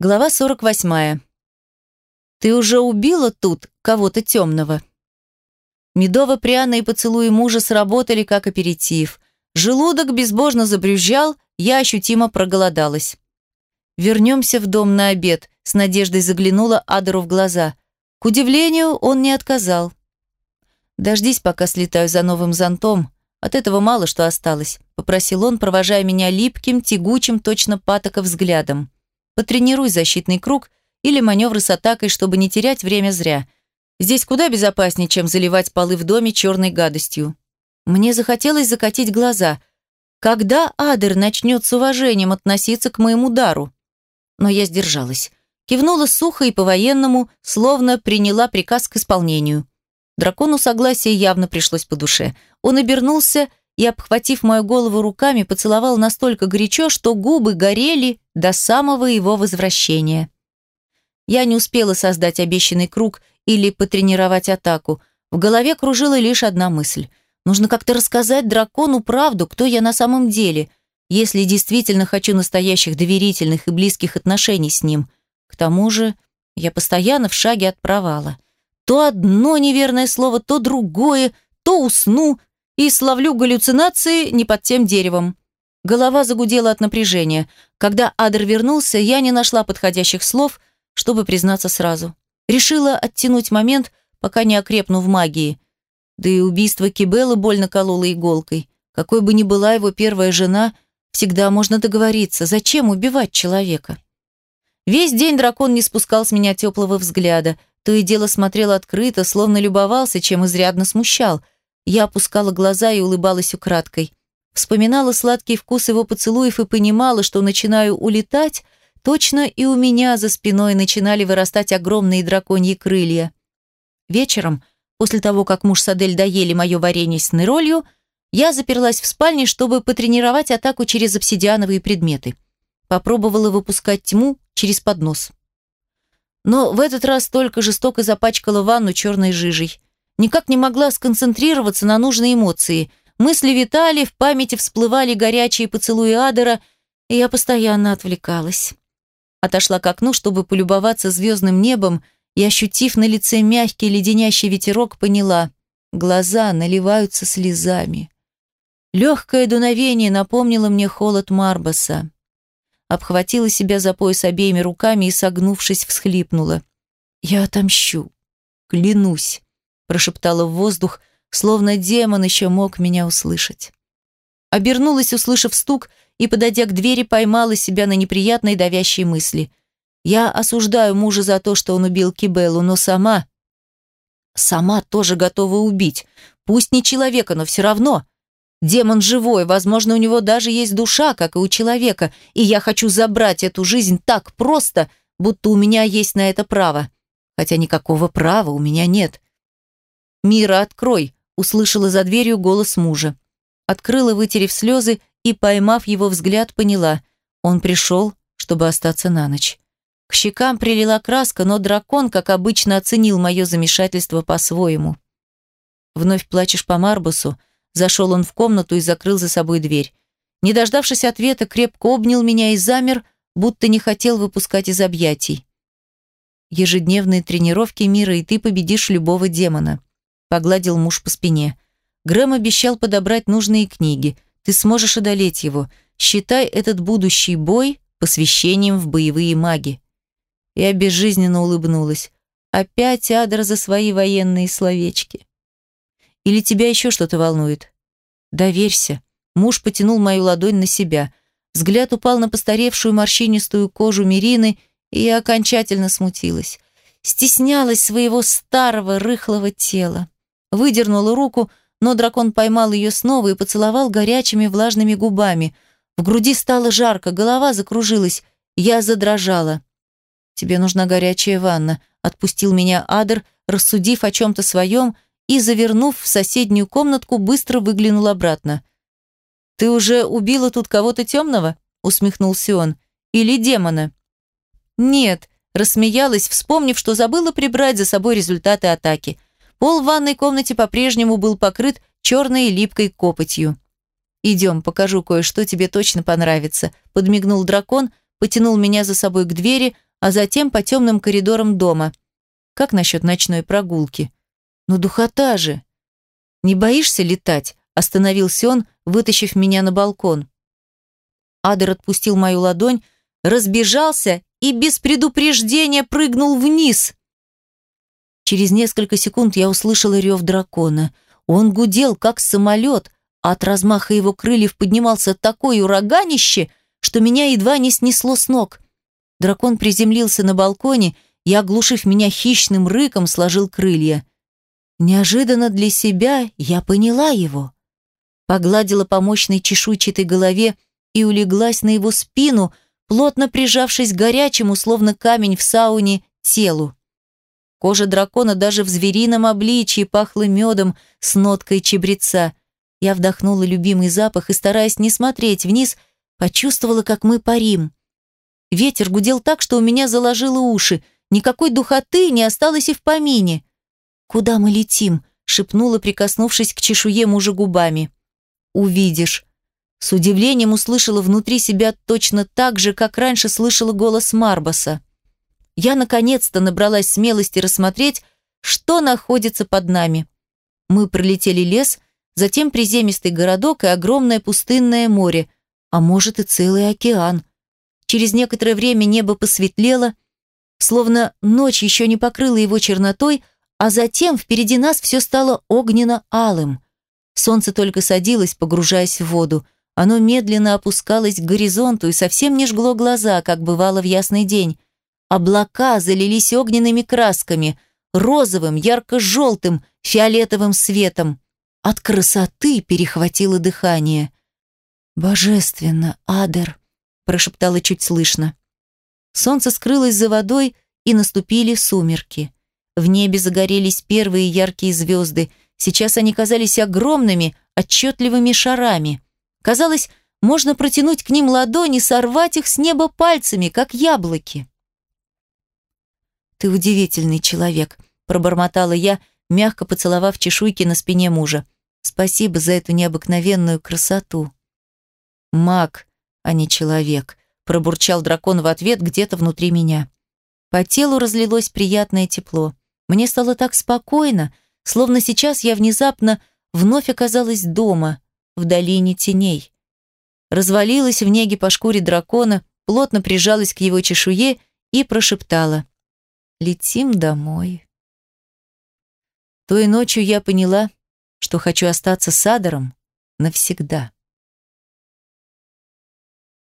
Глава 48. Ты уже убила тут кого-то темного? Медово-пряные поцелуи мужа сработали как аперитив. Желудок безбожно забрюзжал, я ощутимо проголодалась. «Вернемся в дом на обед», — с надеждой заглянула Адеру в глаза. К удивлению, он не отказал. «Дождись, пока слетаю за новым зонтом. От этого мало что осталось», — попросил он, провожая меня липким, тягучим, точно патока взглядом. «Потренируй защитный круг или маневры с атакой, чтобы не терять время зря. Здесь куда безопаснее, чем заливать полы в доме черной гадостью». Мне захотелось закатить глаза. Когда Адер начнет с уважением относиться к моему дару? но я сдержалась. Кивнула сухо и по-военному, словно приняла приказ к исполнению. Дракону согласие явно пришлось по душе. Он обернулся и, обхватив мою голову руками, поцеловал настолько горячо, что губы горели до самого его возвращения. Я не успела создать обещанный круг или потренировать атаку. В голове кружила лишь одна мысль. Нужно как-то рассказать дракону правду, кто я на самом деле – если действительно хочу настоящих доверительных и близких отношений с ним. К тому же я постоянно в шаге от провала. То одно неверное слово, то другое, то усну и словлю галлюцинации не под тем деревом. Голова загудела от напряжения. Когда Адр вернулся, я не нашла подходящих слов, чтобы признаться сразу. Решила оттянуть момент, пока не окрепну в магии. Да и убийство Кибелы больно кололо иголкой. Какой бы ни была его первая жена, Всегда можно договориться, зачем убивать человека? Весь день дракон не спускал с меня теплого взгляда, то и дело смотрел открыто, словно любовался, чем изрядно смущал. Я опускала глаза и улыбалась украдкой. Вспоминала сладкий вкус его поцелуев и понимала, что начинаю улетать, точно и у меня за спиной начинали вырастать огромные драконьи крылья. Вечером, после того, как муж с Адель доели мое варенье с ныролью, я заперлась в спальне, чтобы потренировать атаку через обсидиановые предметы. Попробовала выпускать тьму через поднос. Но в этот раз только жестоко запачкала ванну черной жижей. Никак не могла сконцентрироваться на нужной эмоции. Мысли витали, в памяти всплывали горячие поцелуи Адера, и я постоянно отвлекалась. Отошла к окну, чтобы полюбоваться звездным небом, и, ощутив на лице мягкий леденящий ветерок, поняла — глаза наливаются слезами. Легкое дуновение напомнило мне холод Марбаса. Обхватила себя за пояс обеими руками и, согнувшись, всхлипнула. «Я отомщу. Клянусь», – прошептала в воздух, словно демон еще мог меня услышать. Обернулась, услышав стук, и, подойдя к двери, поймала себя на неприятной давящей мысли. Я осуждаю мужа за то, что он убил Кибеллу, но сама... Сама тоже готова убить. Пусть не человека, но все равно. Демон живой, возможно, у него даже есть душа, как и у человека, и я хочу забрать эту жизнь так просто, будто у меня есть на это право. Хотя никакого права у меня нет. «Мира, открой!» – услышала за дверью голос мужа. Открыла, вытерев слезы, и, поймав его взгляд, поняла. Он пришел, чтобы остаться на ночь. К щекам прилила краска, но дракон, как обычно, оценил мое замешательство по-своему. «Вновь плачешь по Марбусу?» Зашел он в комнату и закрыл за собой дверь. Не дождавшись ответа, крепко обнял меня и замер, будто не хотел выпускать из объятий. Ежедневные тренировки мира, и ты победишь любого демона. Погладил муж по спине. Грэм обещал подобрать нужные книги. Ты сможешь одолеть его. Считай этот будущий бой посвящением в боевые маги. Я безжизненно улыбнулась. Опять Адра за свои военные словечки. Или тебя еще что-то волнует? Доверься. Муж потянул мою ладонь на себя. Взгляд упал на постаревшую морщинистую кожу Мирины, и я окончательно смутилась. Стеснялась своего старого рыхлого тела. Выдернула руку, но дракон поймал ее снова и поцеловал горячими влажными губами. В груди стало жарко, голова закружилась. Я задрожала. «Тебе нужна горячая ванна», — отпустил меня Адер, рассудив о чем-то своем, и, завернув в соседнюю комнатку, быстро выглянул обратно. «Ты уже убила тут кого-то темного?» – усмехнулся он. «Или демона?» «Нет», – рассмеялась, вспомнив, что забыла прибрать за собой результаты атаки. Пол в ванной комнате по-прежнему был покрыт черной липкой копотью. «Идем, покажу кое-что, тебе точно понравится», – подмигнул дракон, потянул меня за собой к двери, а затем по темным коридорам дома. Как насчет ночной прогулки? Ну, духота же! Не боишься летать? Остановился он, вытащив меня на балкон. Адер отпустил мою ладонь, разбежался и без предупреждения прыгнул вниз. Через несколько секунд я услышала рев дракона. Он гудел, как самолет, а от размаха его крыльев поднимался такое ураганище, что меня едва не снесло с ног. Дракон приземлился на балконе и, оглушив меня хищным рыком, сложил крылья. Неожиданно для себя я поняла его. Погладила по мощной чешуйчатой голове и улеглась на его спину, плотно прижавшись к горячему, словно камень в сауне, телу. Кожа дракона даже в зверином обличье пахла медом с ноткой чебреца. Я вдохнула любимый запах и, стараясь не смотреть вниз, почувствовала, как мы парим. Ветер гудел так, что у меня заложило уши. Никакой духоты не осталось и в помине. «Куда мы летим?» — шепнула, прикоснувшись к чешуе мужа губами. «Увидишь». С удивлением услышала внутри себя точно так же, как раньше слышала голос Марбаса. Я наконец-то набралась смелости рассмотреть, что находится под нами. Мы пролетели лес, затем приземистый городок и огромное пустынное море, а может и целый океан. Через некоторое время небо посветлело, словно ночь еще не покрыла его чернотой, а затем впереди нас все стало огненно-алым. Солнце только садилось, погружаясь в воду. Оно медленно опускалось к горизонту и совсем не жгло глаза, как бывало в ясный день. Облака залились огненными красками, розовым, ярко-желтым, фиолетовым светом. От красоты перехватило дыхание. «Божественно, Адер!» – прошептала чуть слышно. Солнце скрылось за водой, и наступили сумерки. В небе загорелись первые яркие звезды. Сейчас они казались огромными, отчетливыми шарами. Казалось, можно протянуть к ним ладони, сорвать их с неба пальцами, как яблоки. «Ты удивительный человек», – пробормотала я, мягко поцеловав чешуйки на спине мужа. «Спасибо за эту необыкновенную красоту». «Маг, а не человек», – пробурчал дракон в ответ где-то внутри меня. По телу разлилось приятное тепло. Мне стало так спокойно, словно сейчас я внезапно вновь оказалась дома, в долине теней. Развалилась в неге по шкуре дракона, плотно прижалась к его чешуе и прошептала «Летим домой». Той ночью я поняла, что хочу остаться с Адором навсегда.